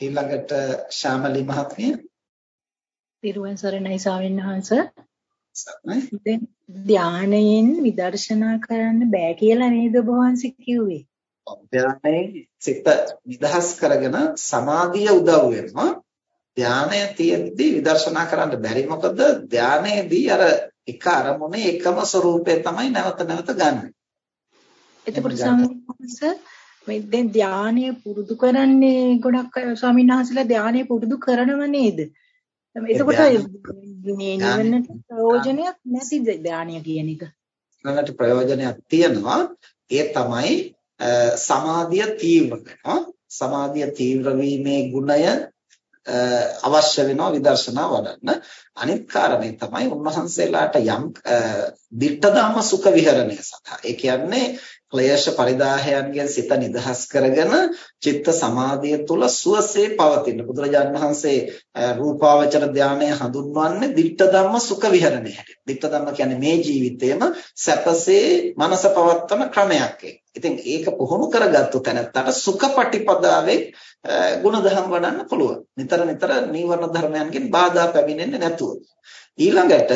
ඊළඟට ශාමලි මහත්මිය. පිරුවන් සරණයි ස්වාමීන් වහන්සේ. දැන් ධානයෙන් විදර්ශනා කරන්න බෑ කියලා නේද ඔබ වහන්සේ කිව්වේ? ධානයෙන් සිත නිදහස් කරගෙන සමාධිය උදව් වෙනවා. ධානය තියෙද්දි විදර්ශනා කරන්න බැරි මොකද ධානයේදී අර එක අරමුණේ එකම ස්වરૂපය තමයි නැවත නැවත ගන්න. එතකොට සම්මත මේ දැන් ධානය පුරුදු කරන්නේ ගොඩක් ස්වාමීන් වහන්සේලා ධානය පුරුදු කරනව නේද? එතකොට මේ නිවනට ප්‍රයෝජනයක් නැතිද ධානය කියන එක? නිවනට ප්‍රයෝජනයක් තියෙනවා. ඒ තමයි සමාධිය තීව්‍ර වෙනවා. සමාධිය තීව්‍ර වීමේ ගුණය අවශ්‍ය වෙනවා විදර්ශනා වඩන්න. අනිත් කාරණේ තමයි උන්වහන්සේලාට යම් දිට්ඨධම්ම සුඛ විහරණය සඳහා. ඒ කියන්නේ ක්ලේශ පරිදාහයන්ගෙන් සිත නිදහස් කරගෙන චිත්ත සමාධිය තුල සුවසේ පවතින බුදුරජාණන් වහන්සේ රූපාවචර ධානය හඳුන්වන්නේ ditta ධම්ම සුඛ විහරණය හැටියට. ditta ධම්ම කියන්නේ මේ ජීවිතේම සැපසේ මනස පවත්වන ක්‍රමයක් ඉතින් ඒක පුහුණු කරගත්තු තැනත්තට සුඛපටිපදාවේ ගුණධම් වඩන්න පුළුවන්. නිතර නිතර නීවරණ ධර්මයන්ගෙන් බාධා පැමිණෙන්නේ නැතුව. ඊළඟට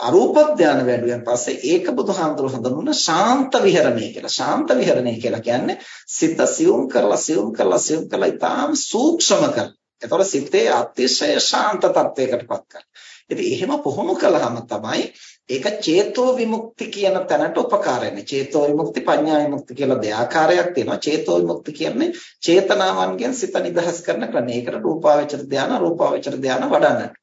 අරූප ධානය වැඩුවෙන් පස්සේ ඒක බුදුහාමුදුරු හඳුන්වන ශාන්ත විහරණය කියලා. ශාන්ත විහරණය කියලා කියන්නේ සිත සියුම් කරලා සියුම් කරලා සියුම් කරලා ඊටාම් සූක්ෂම කරලා. ඒතකොට සිතේ අතිශය ශාන්ත තත්වයකටපත් කරනවා. ඉතින් එහෙම පුහුණු කළාම තමයි ඒක චේතෝ විමුක්ති කියන තැනට උපකාර වෙන්නේ. චේතෝ විමුක්ති පඤ්ඤා විමුක්ති කියලා දෙආකාරයක් තියෙනවා. චේතෝ විමුක්ති කියන්නේ චේතනාවන්ගෙන් සිත නිදහස් කරන ක්‍රමය. ඒකට රූපාවචර ධානය, රූපාවචර ධානය වඩන්නට.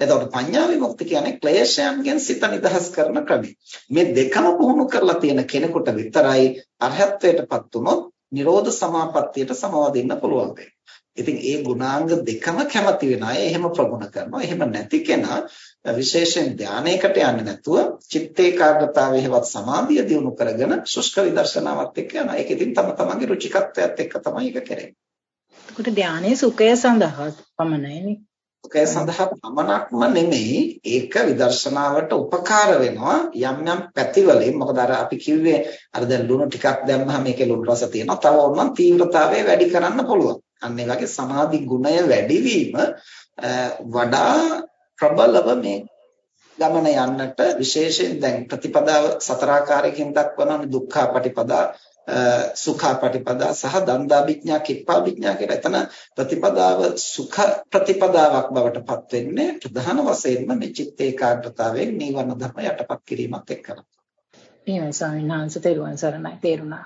එතකොට පඤ්ඤා විමුක්ති කියන්නේ ක්ලේශයන්ගෙන් සිත නිදහස් කරන ක්‍රමය. මේ දෙකම පුහුණු කරලා තියෙන කෙනෙකුට විතරයි අරහත්ත්වයටපත් වුණොත් නිරෝධ සමාපත්තියට සමවදින්න පුළුවන් ඉතින් ඒ ගුණාංග දෙකම කැමති වෙන අය එහෙම ප්‍රගුණ කරනවා. එහෙම නැති කෙනා විශේෂයෙන් ධානයකට යන්නේ නැතුව චිත්ත ඒකාග්‍රතාවයේවත් සමාධිය දියුණු කරගෙන ශුෂ්ක විදර්ශනාවත් එක්ක යනවා. ඒක ඉතින් තම තමන්ගේ රුචිකත්වයට එක්ක තමයි ඒක කරන්නේ. එතකොට ධානයේ සුඛය සඳහා පමණයිනේ. ඒ සඳහා පමණක්ම නෙමෙයි ඒක විදර්ශනාවට උපකාර වෙනවා යම් යම් පැතිවලින් මොකද අර අපි කිව්වේ අර දැන් ලුණු ටිකක් දැම්මහම මේකේ ලුණු රස තියෙනවා තව ඕනනම් තීව්‍රතාවය වැඩි කරන්න පුළුවන් අන්න ඒ වගේ සමාධි ගුණය වැඩිවීම වඩා ප්‍රබලව මේ ගමන යන්නට විශේෂයෙන් දැන් ප්‍රතිපදාව සතරාකාරයකින් දක්වනවා දුක්ඛ පටිපදා සුඛාපටිපදා සහ දන්දාභිඥා කිප්පාභිඥා කියලා. එතන ප්‍රතිපදාව සුඛ ප්‍රතිපදාවක් බවට පත් වෙන්නේ ප්‍රධාන වශයෙන්ම මේ චිත්ත ඒකාග්‍රතාවයෙන් නීවරණ ධර්ම යටපත් කිරීමත් එක්කලා. එහෙමයි ස්වාමීන් වහන්සේ තෙරුවන් සරණයි තේරුණා.